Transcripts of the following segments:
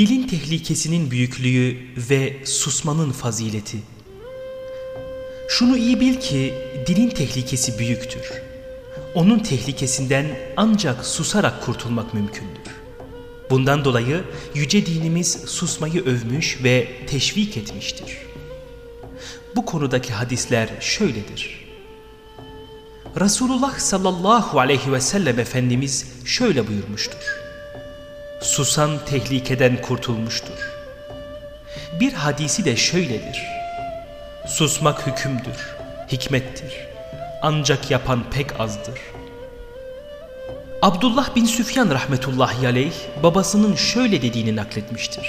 Dilin tehlikesinin büyüklüğü ve susmanın fazileti. Şunu iyi bil ki dilin tehlikesi büyüktür. Onun tehlikesinden ancak susarak kurtulmak mümkündür. Bundan dolayı yüce dinimiz susmayı övmüş ve teşvik etmiştir. Bu konudaki hadisler şöyledir. Resulullah sallallahu aleyhi ve sellem Efendimiz şöyle buyurmuştur. Susan tehlikeden kurtulmuştur. Bir hadisi de şöyledir. Susmak hükümdür, hikmettir. Ancak yapan pek azdır. Abdullah bin Süfyan rahmetullahi aleyh babasının şöyle dediğini nakletmiştir.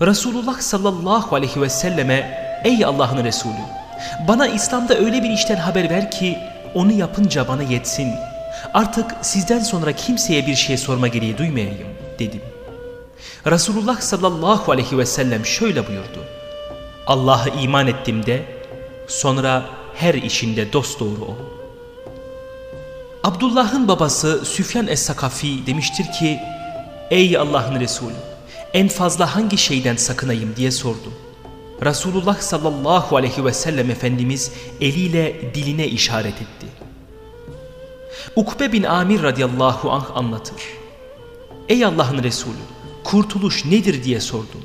Resulullah sallallahu aleyhi ve selleme ey Allah'ın Resulü bana İslam'da öyle bir işten haber ver ki onu yapınca bana yetsin. Artık sizden sonra kimseye bir şey sorma gereği duymayayım dedim. Resulullah sallallahu aleyhi ve sellem şöyle buyurdu. Allah'a iman ettim de sonra her işinde dosdoğru ol. Abdullah'ın babası Süfyan Es-Sakafi demiştir ki Ey Allah'ın Resulü en fazla hangi şeyden sakınayım diye sordum. Resulullah sallallahu aleyhi ve sellem Efendimiz eliyle diline işaret etti. Ukbe bin Amir radıyallahu anh anlatır. Ey Allah'ın Resulü kurtuluş nedir diye sordum.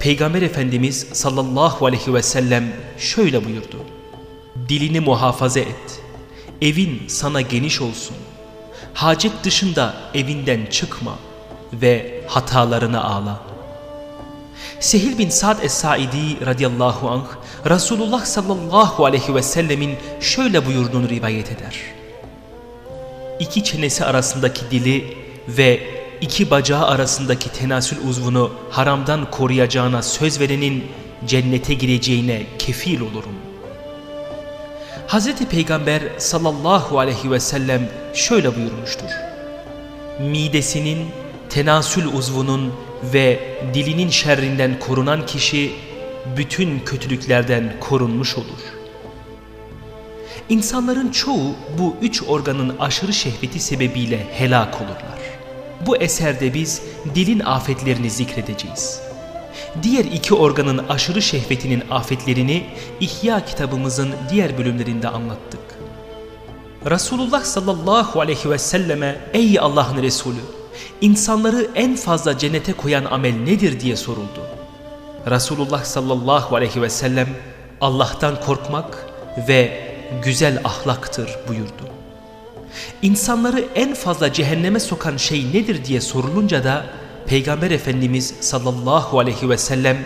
Peygamber Efendimiz sallallahu aleyhi ve sellem şöyle buyurdu. Dilini muhafaza et. Evin sana geniş olsun. Hacet dışında evinden çıkma ve hatalarını ağla. Sehil bin Sa'd Es-Saidi radıyallahu anh Resulullah sallallahu aleyhi ve sellemin şöyle buyurduğunu rivayet eder. İki çenesi arasındaki dili ve iki bacağı arasındaki tenasül uzvunu haramdan koruyacağına söz verenin cennete gireceğine kefil olurum. Hz. Peygamber sallallahu aleyhi ve sellem şöyle buyurmuştur. Midesinin, tenasül uzvunun ve dilinin şerrinden korunan kişi bütün kötülüklerden korunmuş olur. İnsanların çoğu bu üç organın aşırı şehveti sebebiyle helak olurlar. Bu eserde biz dilin afetlerini zikredeceğiz. Diğer iki organın aşırı şehvetinin afetlerini İhya kitabımızın diğer bölümlerinde anlattık. Resulullah sallallahu aleyhi ve selleme ey Allah'ın Resulü insanları en fazla cennete koyan amel nedir diye soruldu. Resulullah sallallahu aleyhi ve sellem Allah'tan korkmak ve güzel ahlaktır buyurdu. İnsanları en fazla cehenneme sokan şey nedir diye sorulunca da Peygamber Efendimiz sallallahu aleyhi ve sellem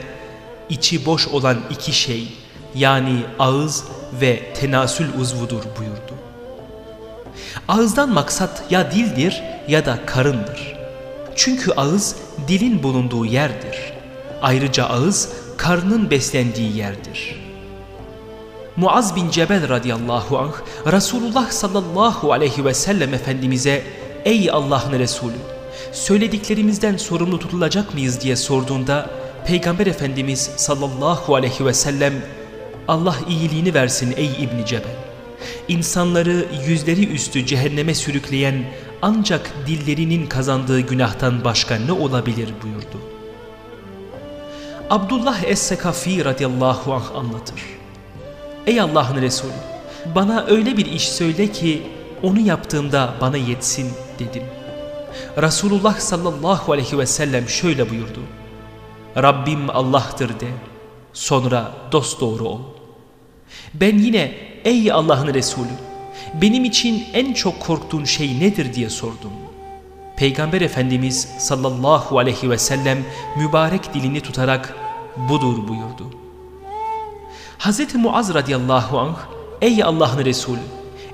içi boş olan iki şey yani ağız ve tenasül uzvudur buyurdu. Ağızdan maksat ya dildir ya da karındır. Çünkü ağız dilin bulunduğu yerdir. Ayrıca ağız karnın beslendiği yerdir. Muaz bin Cebel radıyallahu anh Resulullah sallallahu aleyhi ve sellem Efendimiz'e ey Allah'ın Resulü söylediklerimizden sorumlu tutulacak mıyız diye sorduğunda Peygamber Efendimiz sallallahu aleyhi ve sellem Allah iyiliğini versin ey İbni Cebel. İnsanları yüzleri üstü cehenneme sürükleyen ancak dillerinin kazandığı günahtan başka ne olabilir buyurdu. Abdullah Es-Sekafi radıyallahu anh anlatır. Ey Allah'ın Resulü bana öyle bir iş söyle ki onu yaptığımda bana yetsin dedim. Resulullah sallallahu aleyhi ve sellem şöyle buyurdu. Rabbim Allah'tır de sonra dosdoğru ol. Ben yine ey Allah'ın Resulü benim için en çok korktuğun şey nedir diye sordum. Peygamber Efendimiz sallallahu aleyhi ve sellem mübarek dilini tutarak budur buyurdu. Hz. Muaz radıyallahu anh ey Allah'ın Resulü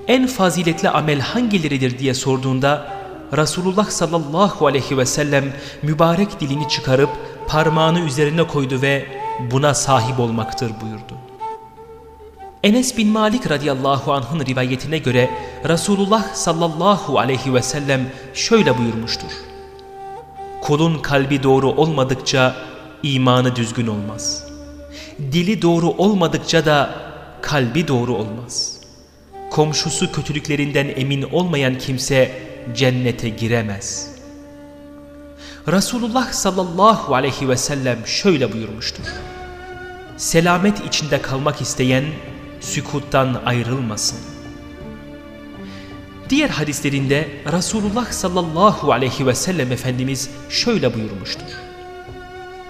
en faziletli amel hangileridir diye sorduğunda Resulullah sallallahu aleyhi ve sellem mübarek dilini çıkarıp parmağını üzerine koydu ve buna sahip olmaktır buyurdu. Enes bin Malik radıyallahu anh'ın rivayetine göre Resulullah sallallahu aleyhi ve sellem şöyle buyurmuştur. Kulun kalbi doğru olmadıkça imanı düzgün olmaz. Dili doğru olmadıkça da kalbi doğru olmaz. Komşusu kötülüklerinden emin olmayan kimse cennete giremez. Resulullah sallallahu aleyhi ve sellem şöyle buyurmuştur. Selamet içinde kalmak isteyen sükuttan ayrılmasın. Diğer hadislerinde Resulullah sallallahu aleyhi ve sellem Efendimiz şöyle buyurmuştur.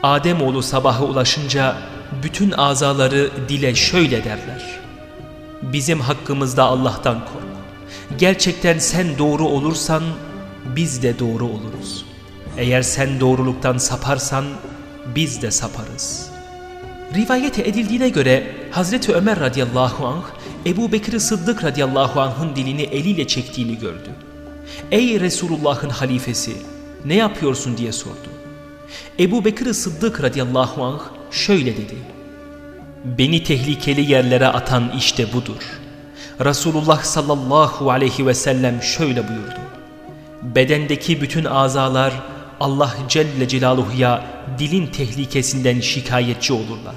Ademoğlu sabaha ulaşınca bütün azaları dile şöyle derler. Bizim hakkımızda Allah'tan kork. Gerçekten sen doğru olursan biz de doğru oluruz. Eğer sen doğruluktan saparsan biz de saparız. Rivayet edildiğine göre Hazreti Ömer radıyallahu anh Ebu Bekir Sıddık radıyallahu anh'ın dilini eliyle çektiğini gördü. Ey Resulullah'ın halifesi ne yapıyorsun diye sordu. Ebu Bekir Sıddık radıyallahu anh şöyle dedi. Beni tehlikeli yerlere atan işte budur. Resulullah sallallahu aleyhi ve sellem şöyle buyurdu. Bedendeki bütün azalar Allah Celle Celaluhu'ya dilin tehlikesinden şikayetçi olurlar.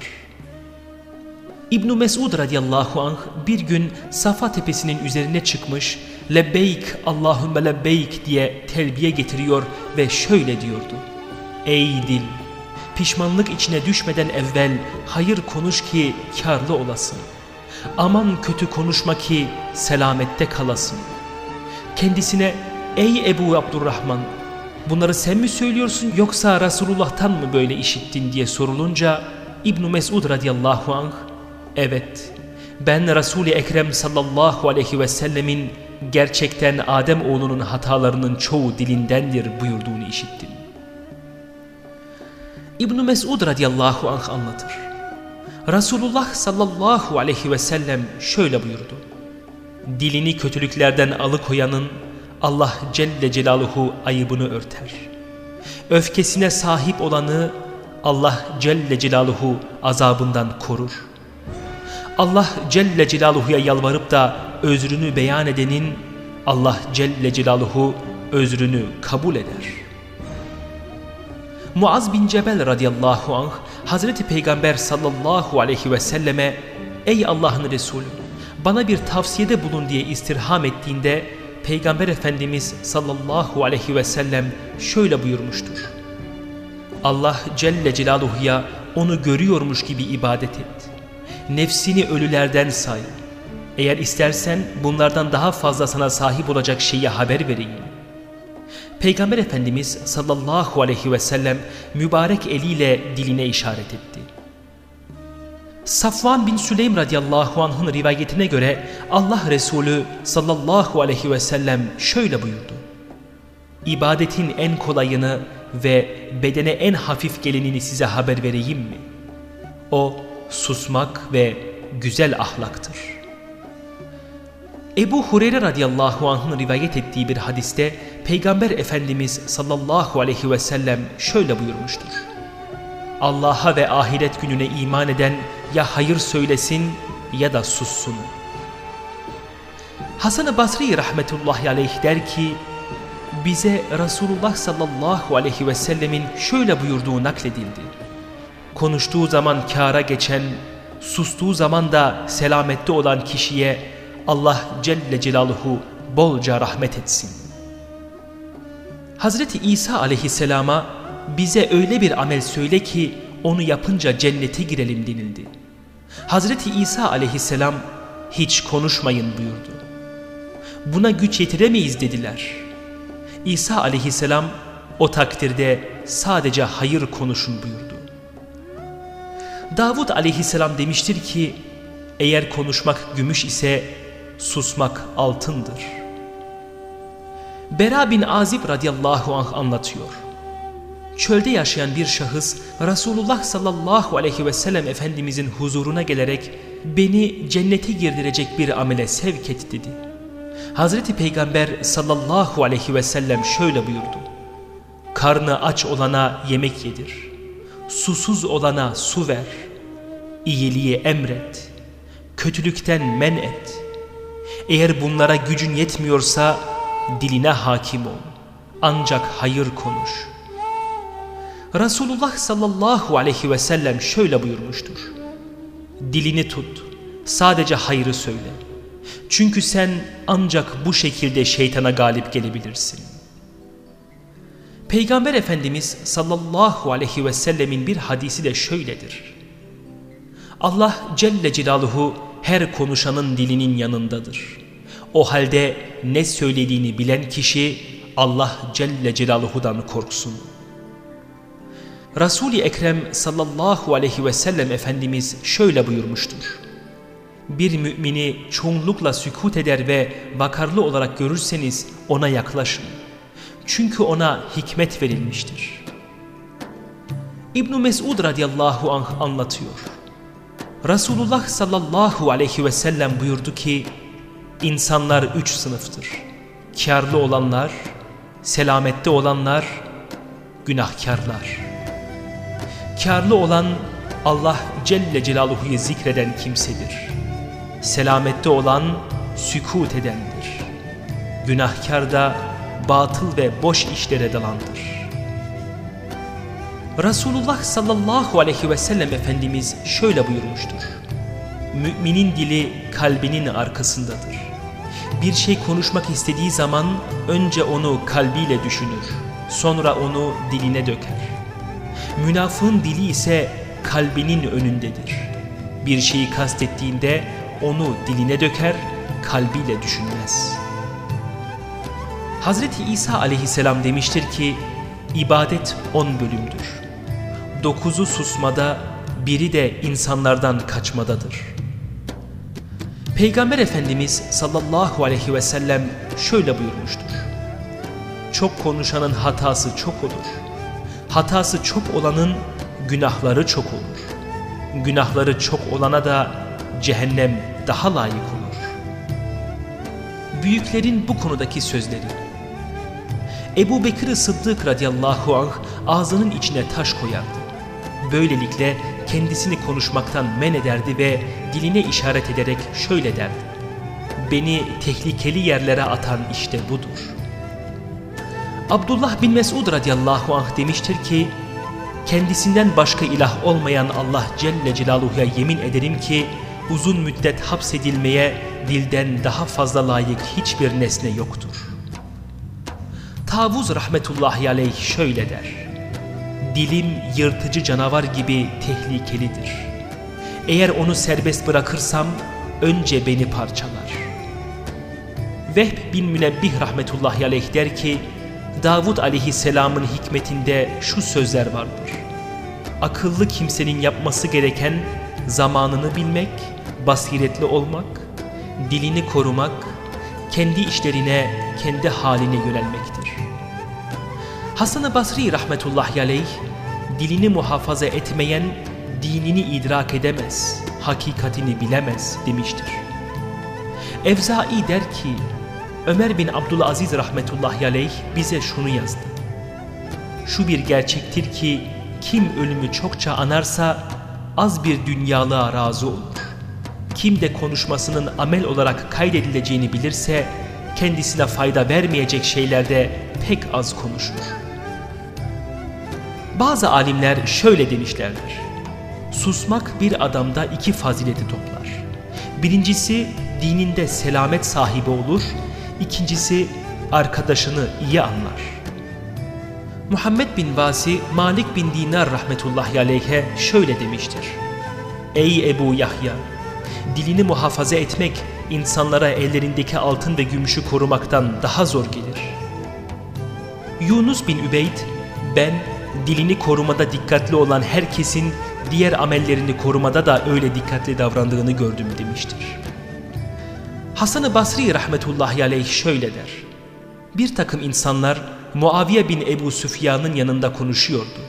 İbn Mesud radıyallahu anh bir gün Safa tepesinin üzerine çıkmış lebbeyk Allahümme lebbeyk diye telbiye getiriyor ve şöyle diyordu. Ey dil pişmanlık içine düşmeden evvel hayır konuş ki karlı olasın. Aman kötü konuşma ki selamette kalasın. Kendisine ey Ebu Abdurrahman bunları sen mi söylüyorsun yoksa Resulullah'tan mı böyle işittin diye sorulunca İbn Mesud radıyallahu anh evet ben Resul-i Ekrem sallallahu aleyhi ve sellemin gerçekten Adem oğlunun hatalarının çoğu dilindendir buyurduğunu işittim. İbn Mesud radıyallahu anh anlatır. Resulullah sallallahu aleyhi ve sellem şöyle buyurdu. Dilini kötülüklerden alıkoyanın Allah Celle Celaluhu ayıbını örter. Öfkesine sahip olanı Allah Celle Celaluhu azabından korur. Allah Celle Celaluhu'ya yalvarıp da özrünü beyan edenin Allah Celle Celaluhu özrünü kabul eder. Muaz bin Cebel radıyallahu anh Hazreti Peygamber sallallahu aleyhi ve selleme Ey Allah'ın Resulü bana bir tavsiyede bulun diye istirham ettiğinde Peygamber Efendimiz sallallahu aleyhi ve sellem şöyle buyurmuştur. Allah Celle Celaluhu'ya onu görüyormuş gibi ibadet et. Nefsini ölülerden say. Eğer istersen bunlardan daha fazla sana sahip olacak şeyi haber vereyim. Peygamber Efendimiz sallallahu aleyhi ve sellem mübarek eliyle diline işaret etti. Safvan bin Süleym radıyallahu anh'ın rivayetine göre Allah Resulü sallallahu aleyhi ve sellem şöyle buyurdu. İbadetin en kolayını ve bedene en hafif gelenini size haber vereyim mi? O susmak ve güzel ahlaktır. Ebu Hureyre radıyallahu anh'ın rivayet ettiği bir hadiste Peygamber Efendimiz sallallahu aleyhi ve sellem şöyle buyurmuştur. Allah'a ve ahiret gününe iman eden ya hayır söylesin ya da sussun. Hasan-ı Basri rahmetullahi aleyh der ki, bize Resulullah sallallahu aleyhi ve sellemin şöyle buyurduğu nakledildi. Konuştuğu zaman kâra geçen, sustuğu zaman da selamette olan kişiye Allah Celle Celaluhu bolca rahmet etsin. Hazreti İsa aleyhisselama bize öyle bir amel söyle ki onu yapınca cennete girelim denildi. Hazreti İsa aleyhisselam hiç konuşmayın buyurdu. Buna güç yetiremeyiz dediler. İsa aleyhisselam o takdirde sadece hayır konuşun buyurdu. Davud aleyhisselam demiştir ki eğer konuşmak gümüş ise susmak altındır. Bera bin Azib radıyallahu anh anlatıyor. Çölde yaşayan bir şahıs Resulullah sallallahu aleyhi ve sellem Efendimizin huzuruna gelerek beni cennete girdirecek bir amele sevk et dedi. Hazreti Peygamber sallallahu aleyhi ve sellem şöyle buyurdu. Karnı aç olana yemek yedir. Susuz olana su ver. İyiliği emret. Kötülükten men et. Eğer bunlara gücün yetmiyorsa diline hakim ol. Ancak hayır konuş.'' Resulullah sallallahu aleyhi ve sellem şöyle buyurmuştur. Dilini tut, sadece hayrı söyle. Çünkü sen ancak bu şekilde şeytana galip gelebilirsin. Peygamber Efendimiz sallallahu aleyhi ve sellemin bir hadisi de şöyledir. Allah Celle Celaluhu her konuşanın dilinin yanındadır. O halde ne söylediğini bilen kişi Allah Celle Celaluhu'dan korksun. Resul-i Ekrem sallallahu aleyhi ve sellem Efendimiz şöyle buyurmuştur. Bir mümini çoğunlukla sükut eder ve vakarlı olarak görürseniz ona yaklaşın. Çünkü ona hikmet verilmiştir. İbn Mesud radıyallahu anh anlatıyor. Resulullah sallallahu aleyhi ve sellem buyurdu ki, insanlar üç sınıftır. Karlı olanlar, selamette olanlar, günahkarlar. Karlı olan Allah Celle Celaluhu'yu zikreden kimsedir. Selamette olan sükut edendir. Günahkar da batıl ve boş işlere dalandır. Resulullah sallallahu aleyhi ve sellem Efendimiz şöyle buyurmuştur. Müminin dili kalbinin arkasındadır. Bir şey konuşmak istediği zaman önce onu kalbiyle düşünür, sonra onu diline döker. Münafığın dili ise kalbinin önündedir. Bir şeyi kastettiğinde onu diline döker, kalbiyle düşünmez. Hazreti İsa aleyhisselam demiştir ki, ibadet on bölümdür dokuzu susmada, biri de insanlardan kaçmadadır. Peygamber Efendimiz sallallahu aleyhi ve sellem şöyle buyurmuştur. Çok konuşanın hatası çok olur. Hatası çok olanın günahları çok olur. Günahları çok olana da cehennem daha layık olur. Büyüklerin bu konudaki sözleri. Ebu Bekir Sıddık radıyallahu anh ağzının içine taş koyardı. Böylelikle kendisini konuşmaktan men ederdi ve diline işaret ederek şöyle derdi. Beni tehlikeli yerlere atan işte budur. Abdullah bin Mesud radıyallahu anh demiştir ki, kendisinden başka ilah olmayan Allah Celle Celaluhu'ya yemin ederim ki, uzun müddet hapsedilmeye dilden daha fazla layık hiçbir nesne yoktur. Tavuz rahmetullahi aleyh şöyle der. Dilim yırtıcı canavar gibi tehlikelidir. Eğer onu serbest bırakırsam önce beni parçalar. Vehb bin Münebbih rahmetullahi aleyh der ki, Davud aleyhisselamın hikmetinde şu sözler vardır. Akıllı kimsenin yapması gereken zamanını bilmek, basiretli olmak, dilini korumak, kendi işlerine, kendi haline yönelmektir. Hasan-ı Basri rahmetullahi aleyh dilini muhafaza etmeyen dinini idrak edemez, hakikatini bilemez demiştir. Evzai der ki Ömer bin Abdülaziz rahmetullahi aleyh bize şunu yazdı. Şu bir gerçektir ki kim ölümü çokça anarsa az bir dünyalığa razı olur. Kim de konuşmasının amel olarak kaydedileceğini bilirse kendisine fayda vermeyecek şeylerde pek az konuşur. Bazı alimler şöyle demişlerdir. Susmak bir adamda iki fazileti toplar. Birincisi dininde selamet sahibi olur, ikincisi arkadaşını iyi anlar. Muhammed bin Vasi Malik bin Dinar rahmetullahi aleyhe şöyle demiştir. Ey Ebu Yahya! Dilini muhafaza etmek insanlara ellerindeki altın ve gümüşü korumaktan daha zor gelir. Yunus bin Übeyd ben dilini korumada dikkatli olan herkesin diğer amellerini korumada da öyle dikkatli davrandığını gördüm demiştir. Hasan-ı Basri rahmetullahi aleyh şöyle der. Bir takım insanlar Muaviye bin Ebu Süfyan'ın yanında konuşuyordu.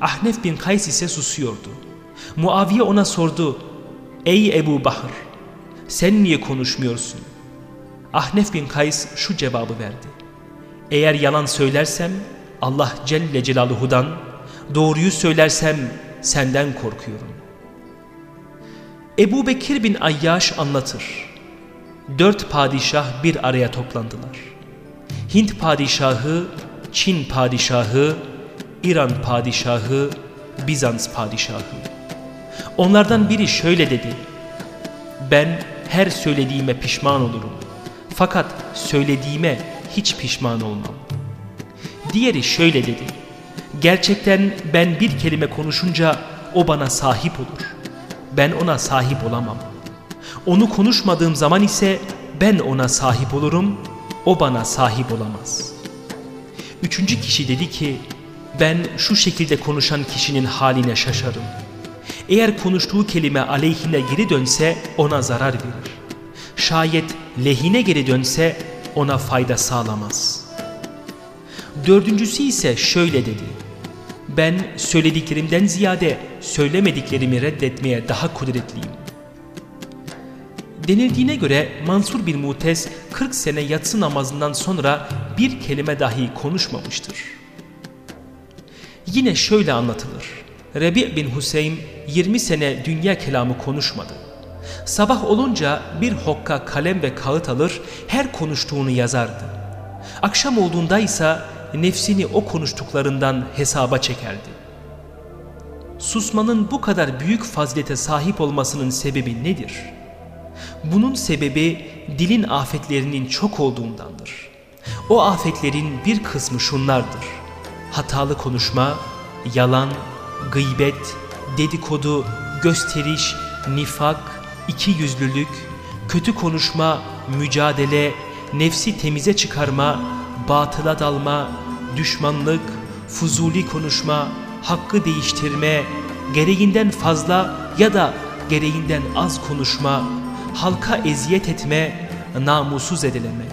Ahnef bin Kays ise susuyordu. Muaviye ona sordu. Ey Ebu Bahr sen niye konuşmuyorsun? Ahnef bin Kays şu cevabı verdi. Eğer yalan söylersem Allah Celle Celaluhu'dan doğruyu söylersem senden korkuyorum. Ebu Bekir bin Ayyaş anlatır. Dört padişah bir araya toplandılar. Hint padişahı, Çin padişahı, İran padişahı, Bizans padişahı. Onlardan biri şöyle dedi. Ben her söylediğime pişman olurum. Fakat söylediğime hiç pişman olmam. Diğeri şöyle dedi. Gerçekten ben bir kelime konuşunca o bana sahip olur. Ben ona sahip olamam. Onu konuşmadığım zaman ise ben ona sahip olurum, o bana sahip olamaz. Üçüncü kişi dedi ki, ben şu şekilde konuşan kişinin haline şaşarım. Eğer konuştuğu kelime aleyhine geri dönse ona zarar verir. Şayet lehine geri dönse ona fayda sağlamaz. Dördüncüsü ise şöyle dedi. Ben söylediklerimden ziyade söylemediklerimi reddetmeye daha kudretliyim. Denildiğine göre Mansur bin Mutez 40 sene yatsı namazından sonra bir kelime dahi konuşmamıştır. Yine şöyle anlatılır. Rebi bin Hüseyin 20 sene dünya kelamı konuşmadı. Sabah olunca bir hokka kalem ve kağıt alır her konuştuğunu yazardı. Akşam olduğunda ise nefsini o konuştuklarından hesaba çekerdi. Susmanın bu kadar büyük fazilete sahip olmasının sebebi nedir? Bunun sebebi dilin afetlerinin çok olduğundandır. O afetlerin bir kısmı şunlardır. Hatalı konuşma, yalan, gıybet, dedikodu, gösteriş, nifak, ikiyüzlülük, kötü konuşma, mücadele, nefsi temize çıkarma, batıla dalma, düşmanlık, fuzuli konuşma, hakkı değiştirme, gereğinden fazla ya da gereğinden az konuşma, halka eziyet etme, namusu zedeleme.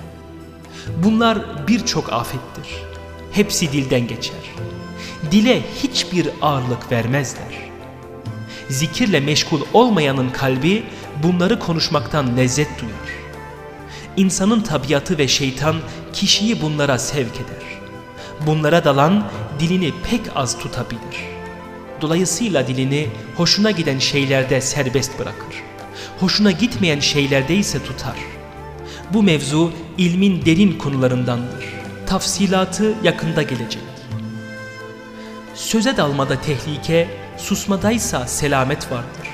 Bunlar birçok afettir. Hepsi dilden geçer. Dile hiçbir ağırlık vermezler. Zikirle meşgul olmayanın kalbi bunları konuşmaktan lezzet duyar. İnsanın tabiatı ve şeytan kişiyi bunlara sevk eder. Bunlara dalan dilini pek az tutabilir. Dolayısıyla dilini hoşuna giden şeylerde serbest bırakır. Hoşuna gitmeyen şeylerde ise tutar. Bu mevzu ilmin derin konularındandır. Tafsilatı yakında gelecek. Söze dalmada tehlike, susmadaysa selamet vardır.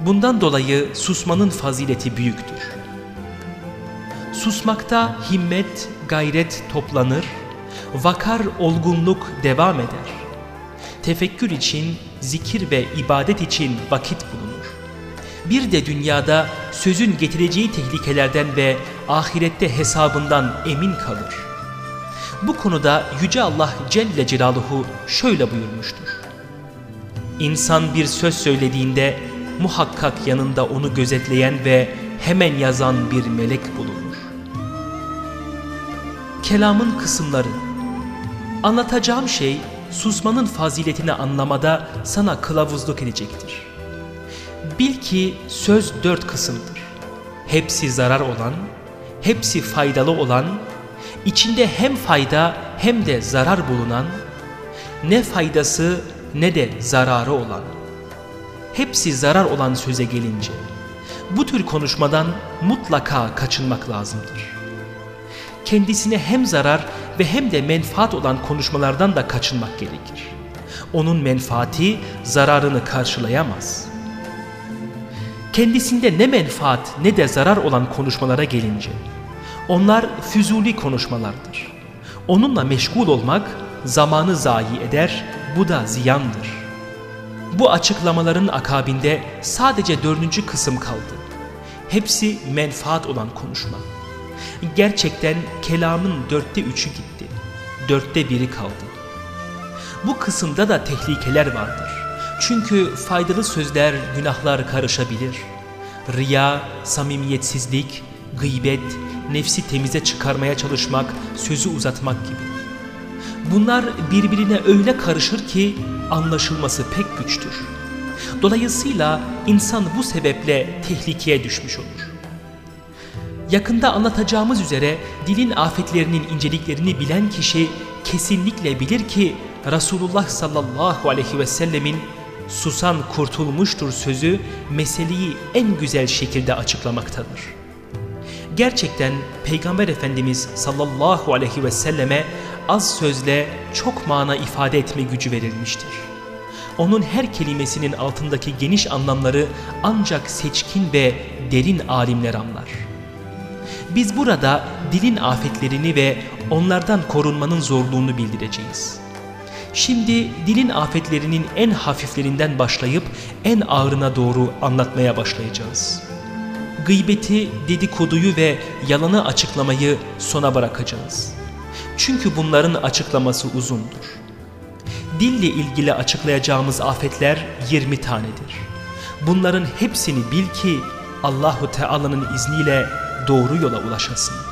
Bundan dolayı susmanın fazileti büyüktür. Susmakta himmet, gayret toplanır, vakar olgunluk devam eder. Tefekkür için, zikir ve ibadet için vakit bulunur. Bir de dünyada sözün getireceği tehlikelerden ve ahirette hesabından emin kalır. Bu konuda Yüce Allah Celle Celaluhu şöyle buyurmuştur. İnsan bir söz söylediğinde muhakkak yanında onu gözetleyen ve hemen yazan bir melek bulunur. Kelamın kısımları Anlatacağım şey susmanın faziletini anlamada sana kılavuzluk edecektir. Bil ki söz dört kısımdır. Hepsi zarar olan, hepsi faydalı olan, içinde hem fayda hem de zarar bulunan, ne faydası ne de zararı olan. Hepsi zarar olan söze gelince, bu tür konuşmadan mutlaka kaçınmak lazımdır. Kendisine hem zarar ve hem de menfaat olan konuşmalardan da kaçınmak gerekir. Onun menfaati zararını karşılayamaz. Kendisinde ne menfaat ne de zarar olan konuşmalara gelince, onlar füzuli konuşmalardır. Onunla meşgul olmak zamanı zayi eder, bu da ziyandır. Bu açıklamaların akabinde sadece dördüncü kısım kaldı. Hepsi menfaat olan konuşma. Gerçekten kelamın dörtte üçü gitti. Dörtte biri kaldı. Bu kısımda da tehlikeler vardır. Çünkü faydalı sözler, günahlar karışabilir. Riya, samimiyetsizlik, gıybet, nefsi temize çıkarmaya çalışmak, sözü uzatmak gibi. Bunlar birbirine öyle karışır ki anlaşılması pek güçtür. Dolayısıyla insan bu sebeple tehlikeye düşmüş olur. Yakında anlatacağımız üzere dilin afetlerinin inceliklerini bilen kişi kesinlikle bilir ki Resulullah sallallahu aleyhi ve sellemin susan kurtulmuştur sözü meseleyi en güzel şekilde açıklamaktadır. Gerçekten Peygamber Efendimiz sallallahu aleyhi ve selleme az sözle çok mana ifade etme gücü verilmiştir. Onun her kelimesinin altındaki geniş anlamları ancak seçkin ve derin alimler anlar. Biz burada dilin afetlerini ve onlardan korunmanın zorluğunu bildireceğiz. Şimdi dilin afetlerinin en hafiflerinden başlayıp en ağırına doğru anlatmaya başlayacağız. Gıybeti, dedikoduyu ve yalanı açıklamayı sona bırakacağız. Çünkü bunların açıklaması uzundur. Dille ilgili açıklayacağımız afetler 20 tanedir. Bunların hepsini bil ki Allahu Teala'nın izniyle doğru yola ulaşasın.